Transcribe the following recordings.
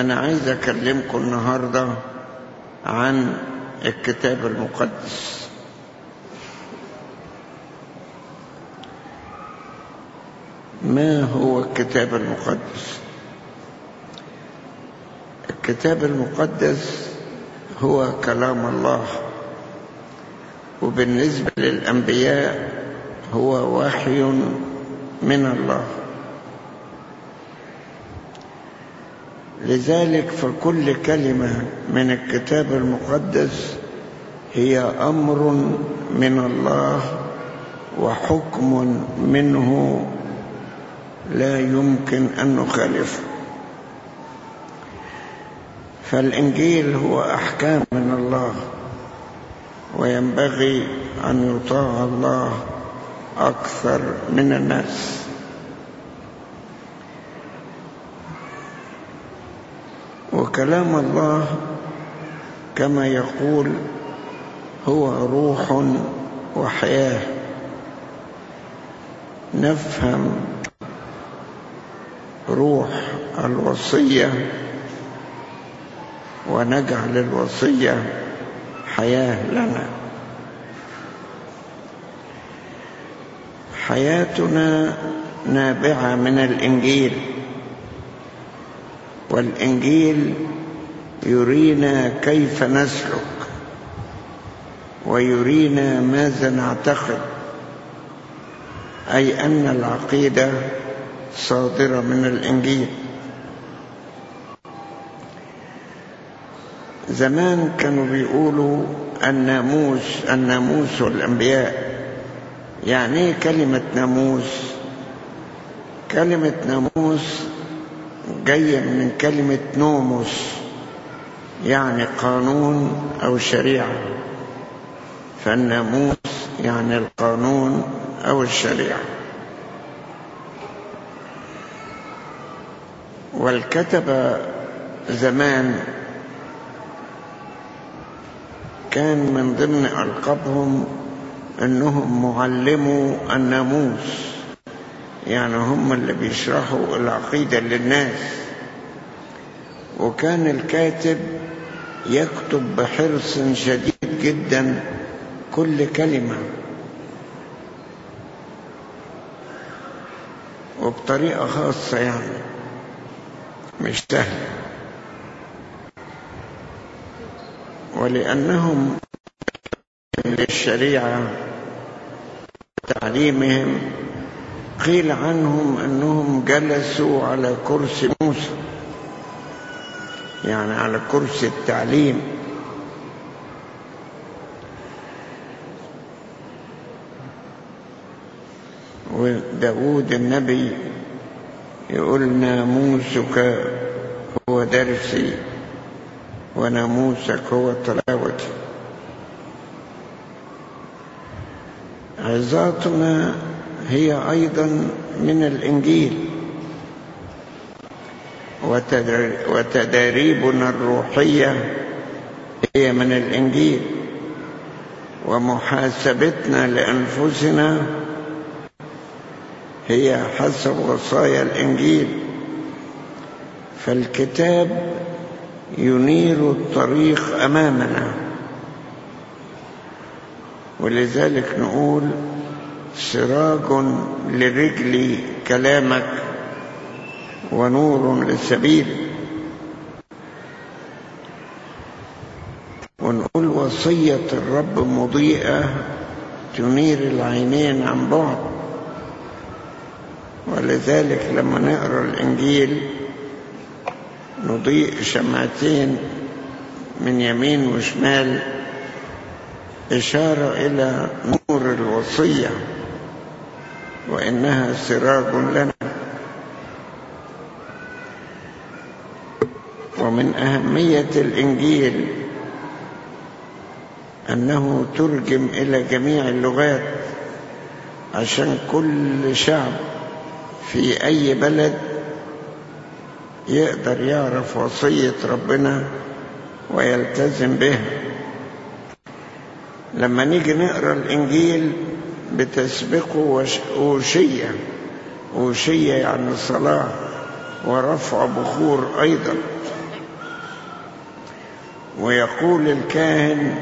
أنا عايز أكلمكم النهاردة عن الكتاب المقدس. ما هو الكتاب المقدس؟ الكتاب المقدس هو كلام الله وبالنسبة للأنبياء هو وحي من الله. لذلك فكل كلمة من الكتاب المقدس هي أمر من الله وحكم منه لا يمكن أن نخالفه. فالإنجيل هو أحكام من الله وينبغي أن يطاع الله أكثر من الناس. وكلام الله كما يقول هو روح وحياة. نفهم روح الوصية ونجعل الوصية حياة لنا. حياتنا نابعة من الإنجيل. والإنجيل يرينا كيف نسلك ويرينا ماذا نعتقد أي أن العقيدة صادرة من الإنجيل. زمان كانوا بيقولوا الناموس الناموس والأنبياء. يعني إيه كلمة ناموس؟ كلمة ناموس جاية من كلمة نوموس يعني قانون أو شريعة. فالناموس يعني القانون أو الشريعة. والكتبة زمان كان من ضمن ألقابهم أنهم معلمو الناموس يعني هم اللي بيشرحوا العقيدة للناس. وكان الكاتب يكتب بحرص شديد جدا كل كلمة. وبطريقة خاصة يعني. مش سهلة. ولأنهم للشريعة تعليمهم قيل عنهم أنهم جلسوا على كرسي موسى. يعني على كرسي التعليم. وداود النبي يقول ناموسك هو درسي وناموسك هو تلاوتي. عظاتنا هي أيضا من الإنجيل. وتداريبنا الروحية هي من الإنجيل ومحاسبتنا لأنفسنا هي حسب وصايا الإنجيل. فالكتاب ينير الطريق أمامنا. ولذلك نقول سراج لرجلي كلامك. ونور للسبيل ونقول وصية الرب مضيئة تنير العينين عن بعد. ولذلك لما نقرأ الإنجيل نضيء شمعتين من يمين وشمال إشارة إلى نور الوصية وإنها سراج لنا. ومن أهمية الإنجيل أنه ترجم إلى جميع اللغات عشان كل شعب في أي بلد يقدر يعرف وصية ربنا ويلتزم بها. لما نيجي نقرأ الإنجيل بتسبقه أوشية. أوشية يعني صلاة ورفع بخور أيضا. ويقول الكاهن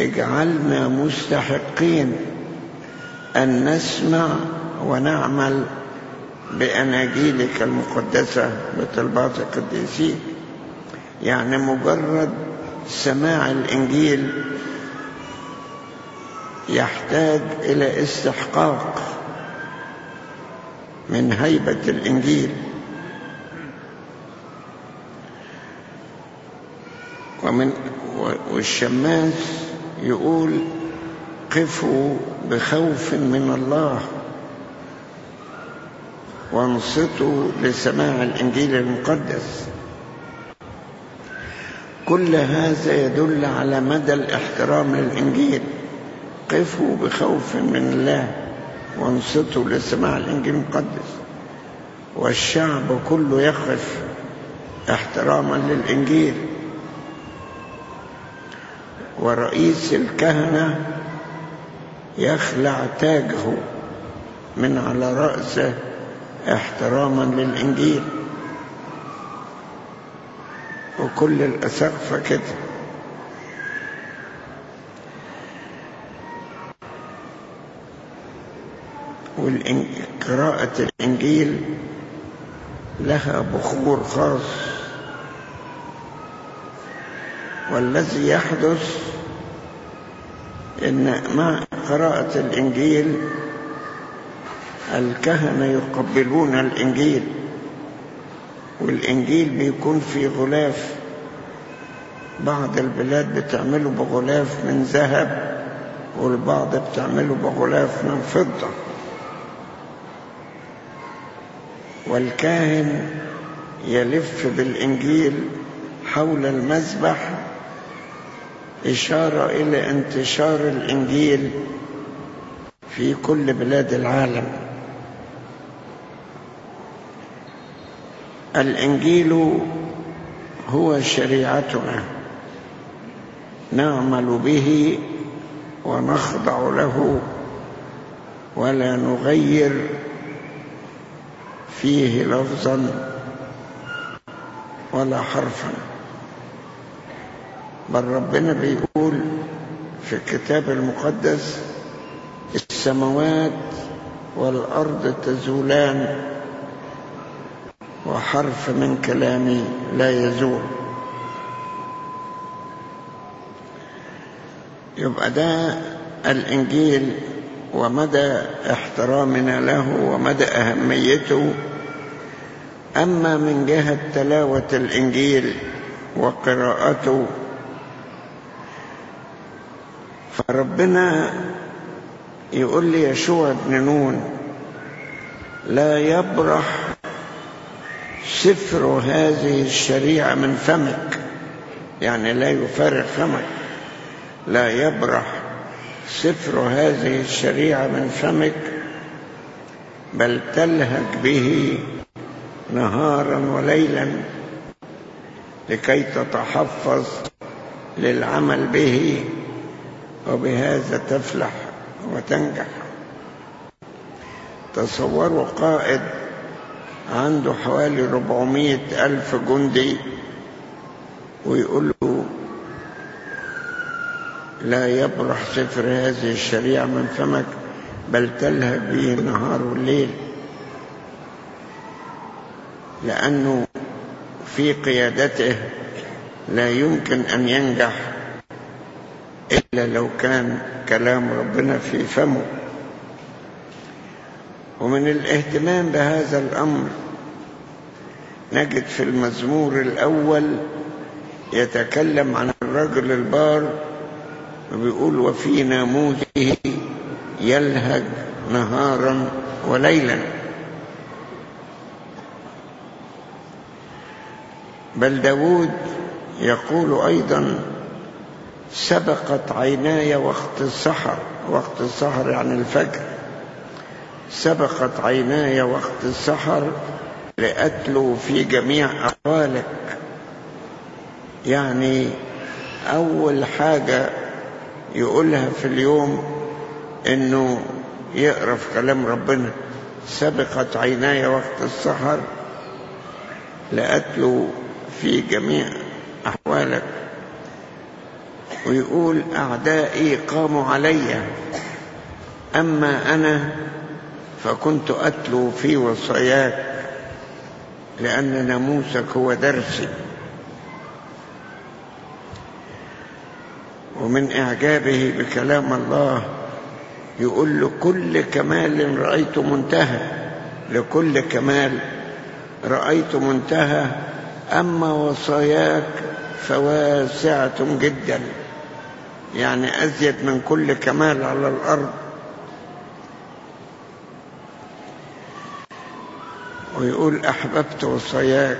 اجعلنا مستحقين أن نسمع ونعمل بأناجيلك المقدسة بطلبات القديسين يعني مجرد سماع الإنجيل يحتاج إلى استحقاق من هيبة الإنجيل. ومن والشماس يقول قفوا بخوف من الله وانصتوا لسماع الإنجيل المقدس. كل هذا يدل على مدى الاحترام للإنجيل. قفوا بخوف من الله وانصتوا لسماع الإنجيل المقدس. والشعب كله يقف احتراما للإنجيل. ورئيس الكهنة يخلع تاجه من على رأسه احتراما للإنجيل. وكل الأسقفة كده وقراءة الإنجيل لها بخور خاص. والذي يحدث إن مع قراءة الإنجيل الكهنة يقبلون الإنجيل والإنجيل بيكون في غلاف بعض البلاد بتعمله بغلاف من ذهب والبعض بتعمله بغلاف من فضة. والكاهن يلف بالإنجيل حول المذبح إشارة إلى انتشار الإنجيل في كل بلاد العالم. الإنجيل هو شريعتنا. نعمل به ونخضع له ولا نغير فيه لفظا ولا حرفا. بل ربنا بيقول في الكتاب المقدس السماوات والأرض تزولان وحرف من كلامي لا يزول. يبقى ده الإنجيل ومدى احترامنا له ومدى أهميته. أما من جهة تلاوة الإنجيل وقراءته فربنا يقول لي يشوع بن نون لا يبرح سفر هذه الشريعة من فمك يعني لا يفارق فمك لا يبرح سفر هذه الشريعة من فمك بل تلهج به نهارا وليلا لكي تتحفظ للعمل به. وبهذا تفلح وتنجح. تصوروا قائد عنده حوالي ربعمية ألف جندي ويقول له لا يبرح سفر هذه الشريعة من فمك بل تلهب به النهار والليل لأنه في قيادته لا يمكن أن ينجح. إلا لو كان كلام ربنا في فمه. ومن الاهتمام بهذا الأمر نجد في المزمور الأول يتكلم عن الرجل البار وبيقول وفي ناموسه يلهج نهارا وليلا. بل داود يقول أيضا سبقت عيناي وقت السحر وقت السحر يعني الفجر. سبقت عيناي وقت السحر لأتلو في جميع أقوالك يعني أول حاجة يقولها في اليوم إنه يقرأ في كلام ربنا. سبقت عيناي وقت السحر لأتلو في جميع أحوالك. ويقول أعدائي قاموا علي. أما أنا فكنت أتلو في وصاياك لأن ناموسك هو درسي. ومن إعجابه بكلام الله يقول له كل كمال رأيت منتهى. لكل كمال رأيت منتهى. أما وصاياك فواسعة جدا. يعني أزيد من كل كمال على الأرض. ويقول أحببت وصاياك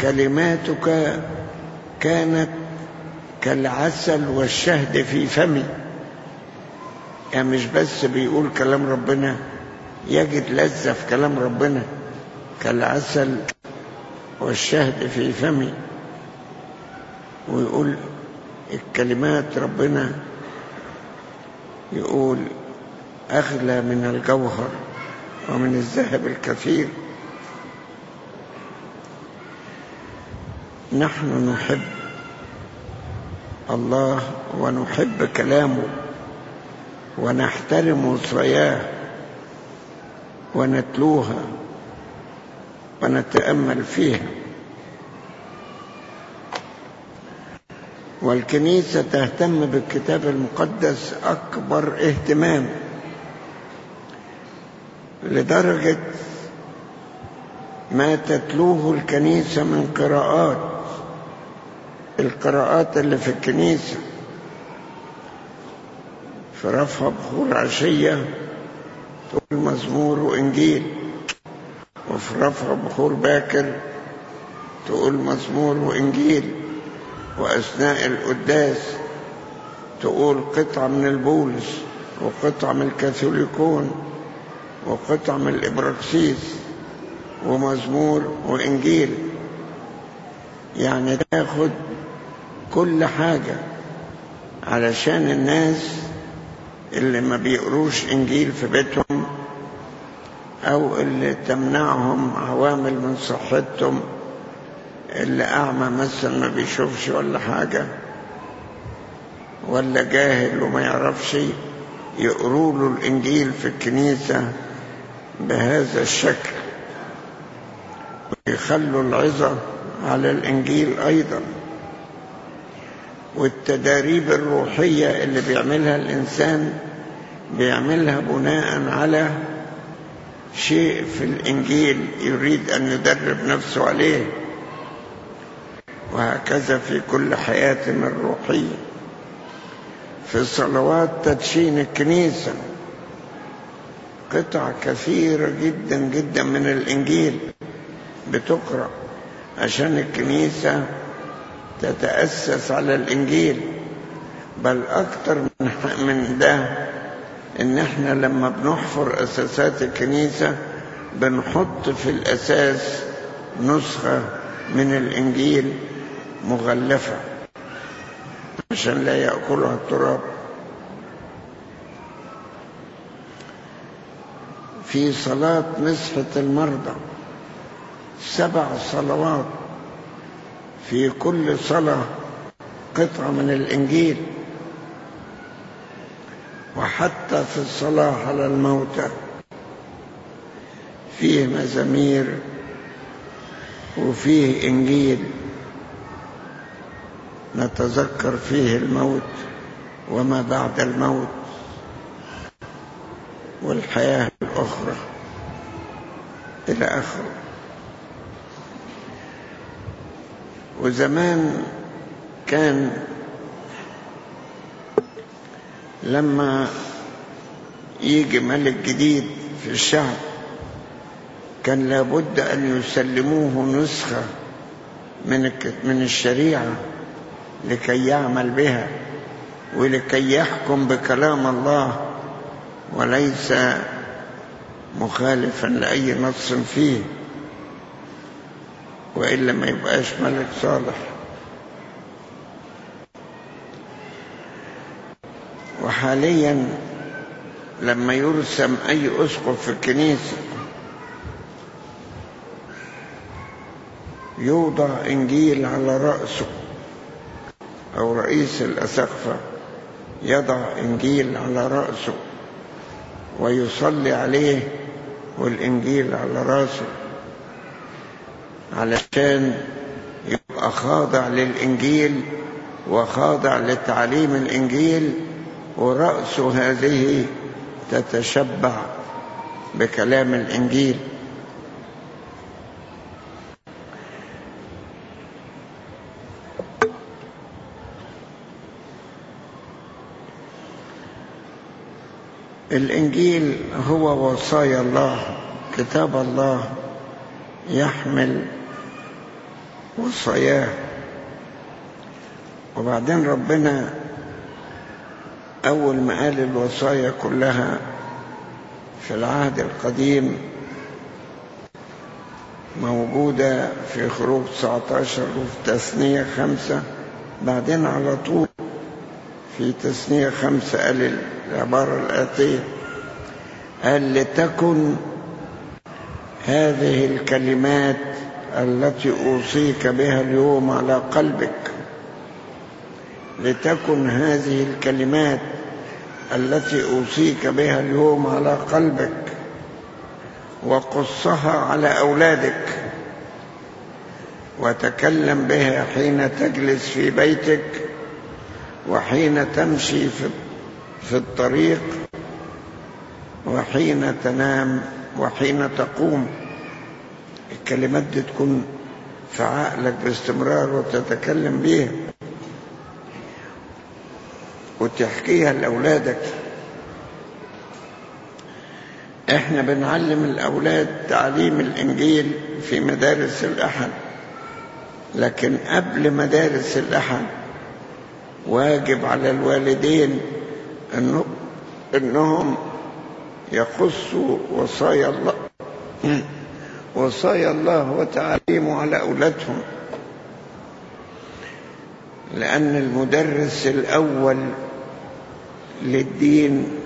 كلماتك كانت كالعسل والشهد في فمي. يعني مش بس بيقول كلام ربنا يجد لذة في كلام ربنا. كالعسل والشهد في فمي. ويقول الكلمات ربنا يقول أغلى من الجوهر ومن الذهب الكثير. نحن نحب الله ونحب كلامه ونحترم وصاياه ونتلوها ونتأمل فيها. والكنيسة تهتم بالكتاب المقدس أكبر اهتمام لدرجة ما تتلوه الكنيسة من قراءات القراءات اللي في الكنيسة في رفع بخور عشية تقول مزمور وإنجيل وفي رفع بخور باكر تقول مزمور وإنجيل. وأثناء القداس تقول قطعة من البولس وقطعة من الكاثوليكون وقطعة من الإبراكسيس ومزمور وإنجيل. يعني تاخد كل حاجة علشان الناس اللي ما بيقروش إنجيل في بيتهم أو اللي تمنعهم عوامل من صحتهم اللي أعمى مثلا ما بيشوفش ولا حاجة ولا جاهل وما يعرفش يقروا له الإنجيل في الكنيسة بهذا الشكل ويخلوا العظة على الإنجيل أيضا. والتداريب الروحية اللي بيعملها الإنسان بيعملها بناء على شيء في الإنجيل يريد أن يدرب نفسه عليه. وهكذا في كل حياتنا الروحية في صلوات تدشين الكنيسة. قطع كثيرة جدا جدا من الإنجيل بتقرأ عشان الكنيسة تتأسس على الإنجيل. بل أكتر من من ده إن إحنا لما بنحفر أساسات الكنيسة بنحط في الأساس نسخة من الإنجيل مغلفة. عشان لا يأكلها التراب. في صلاة مسحة المرضى. سبع صلوات. في كل صلاة قطعة من الإنجيل. وحتى في الصلاة على الموتى. فيه مزامير. وفيه إنجيل. نتذكر فيه الموت وما بعد الموت والحياة الأخرى إلى آخره. وزمان كان لما يجي ملك جديد في الشعب كان لابد أن يسلموه نسخة من الشريعة. لكي يعمل بها ولكي يحكم بكلام الله وليس مخالفا لأي نص فيه وإلا ما يبقاش ملك صالح. وحاليا لما يرسم أي أسقف في الكنيسة يوضع إنجيل على رأسه. أو رئيس الأسقفة يضع إنجيل على رأسه ويصلي عليه والإنجيل على رأسه علشان يبقى خاضع للإنجيل وخاضع لتعليم الإنجيل ورأسه هذه تتشبع بكلام الإنجيل. الإنجيل هو وصايا الله كتاب الله يحمل وصاياه. وبعدين ربنا أول ما قال الوصايا كلها في العهد القديم موجودة في خروج 19 وفي تثنية خمسة بعدين على طول في تثنية خمسة قال العبارة الآتية قال لتكن هذه الكلمات التي أوصيك بها اليوم على قلبك. لتكن هذه الكلمات التي أوصيك بها اليوم على قلبك وقصها على أولادك وتكلم بها حين تجلس في بيتك وحين تمشي في الطريق وحين تنام وحين تقوم. الكلمات دي تكون في عقلك باستمرار وتتكلم بيها. وتحكيها لأولادك. إحنا بنعلم الأولاد تعليم الإنجيل في مدارس الأحد. لكن قبل مدارس الأحد واجب على الوالدين إنه إنهم يقصوا وصايا الله وصايا الله وتعليمه على أولادهم. لأن المدرس الأول للدين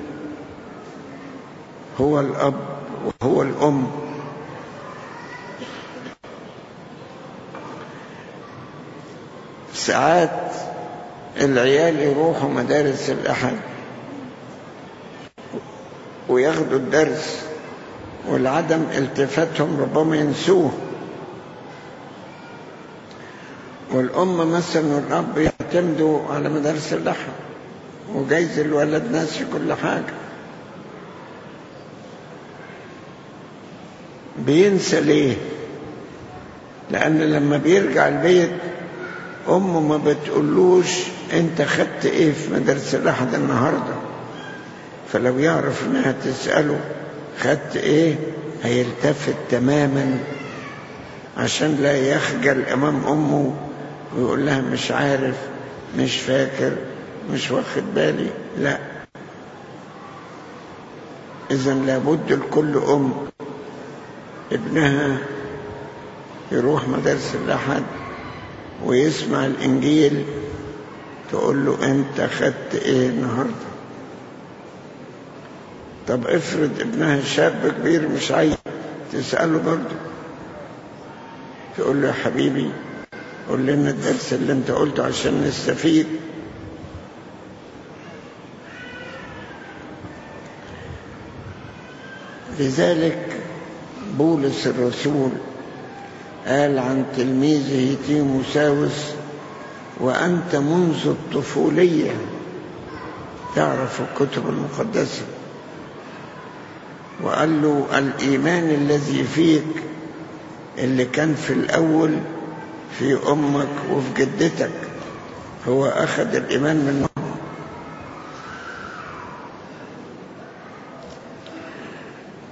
هو الأب وهو الأم. ساعات العيال يروحوا مدارس الأحد وياخدوا الدرس والعدم التفاتهم ربما ينسوه. والأم مثلا والأب يعتمدوا على مدارس اللحم وجايز الولد ناسي كل حاجة. بينسى ليه؟ لأن لما بيرجع البيت أمه ما بتقولوش أنت خدت إيه في مدرسة الأحد النهاردة؟ فلو يعرف إنها تسأله خدت إيه هيلتفت تماما عشان لا يخجل أمام أمه ويقول لها مش عارف مش فاكر مش واخد بالي. لا. إذا لابد لكل أم ابنها يروح مدرسة الأحد ويسمع الإنجيل تقول له أنت خدت إيه النهاردة؟ طب افرض ابنها شاب كبير مش عايز تسأله برضه. تقول له يا حبيبي قول لنا الدرس اللي أنت قلته عشان نستفيد. لذلك بولس الرسول قال عن تلميذه تيموساوس وأنت منذ الطفولية تعرف الكتب المقدسة وقال له الإيمان الذي فيك اللي كان في الأول في أمك وفي جدتك هو أخذ الإيمان منهم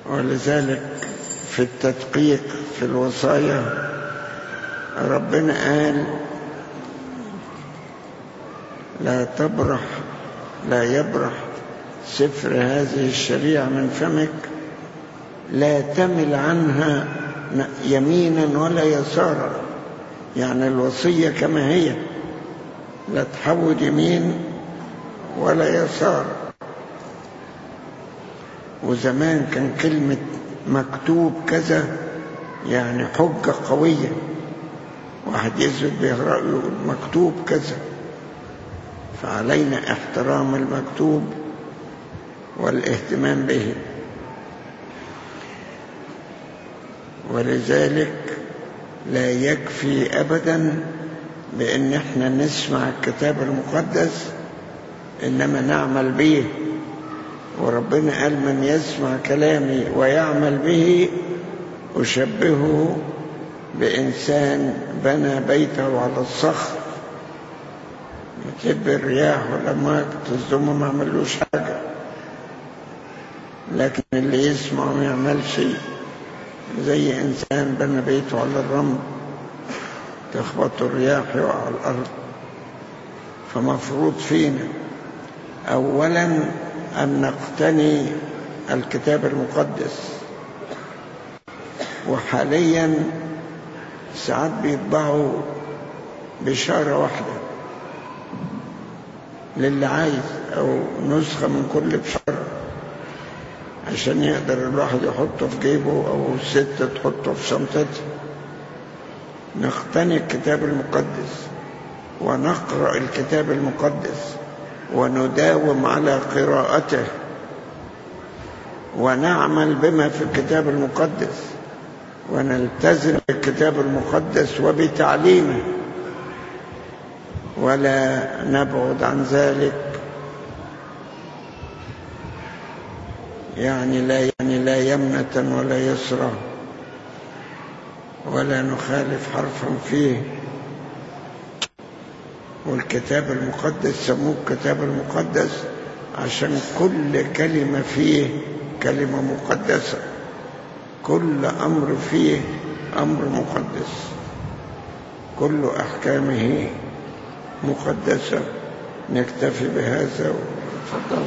ولذلك في التدقيق في الوصايا. ربنا قال لا تبرح لا يبرح سفر هذه الشريعة من فمك لا تمل عنها يمينا ولا يسارا. يعني الوصية كما هي لا تحود يمين ولا يسار. وزمان كان كلمة مكتوب كذا يعني حجة قوية. واحد يثبت به رأيه مكتوب كذا. فعلينا احترام المكتوب والاهتمام به. ولذلك لا يكفي أبدا بأن إحنا نسمع الكتاب المقدس إنما نعمل به. وربنا قال من يسمع كلامي ويعمل به أشبهه بإنسان بنى بيته على الصخر تب الرياح والأمواج تصدمه ما عملوش حاجة. لكن اللي يسمع ما يعملش. زي إنسان بنى بيته على الرمل تخبط الرياح يقع على الأرض. فمفروض فينا أولا أن نقتني الكتاب المقدس. وحاليا ساعات بيطبعوا بشارة واحدة للي عايز أو نسخة من كل بشارة عشان يقدر الواحد يحطه في جيبه أو الست تحطه في شنطتها نقتني الكتاب المقدس ونقرأ الكتاب المقدس. ونداوم على قراءته ونعمل بما في الكتاب المقدس ونلتزم بالكتاب المقدس وبتعليمه. ولا نبعد عن ذلك. يعني لا يعني لا يمنة ولا يسرى ولا نخالف حرفا فيه. والكتاب المقدس سموه الكتاب المقدس عشان كل كلمة فيه كلمة مقدسة. كل أمر فيه أمر مقدس. كل أحكامه مقدسة. نكتفي بهذا. وتفضل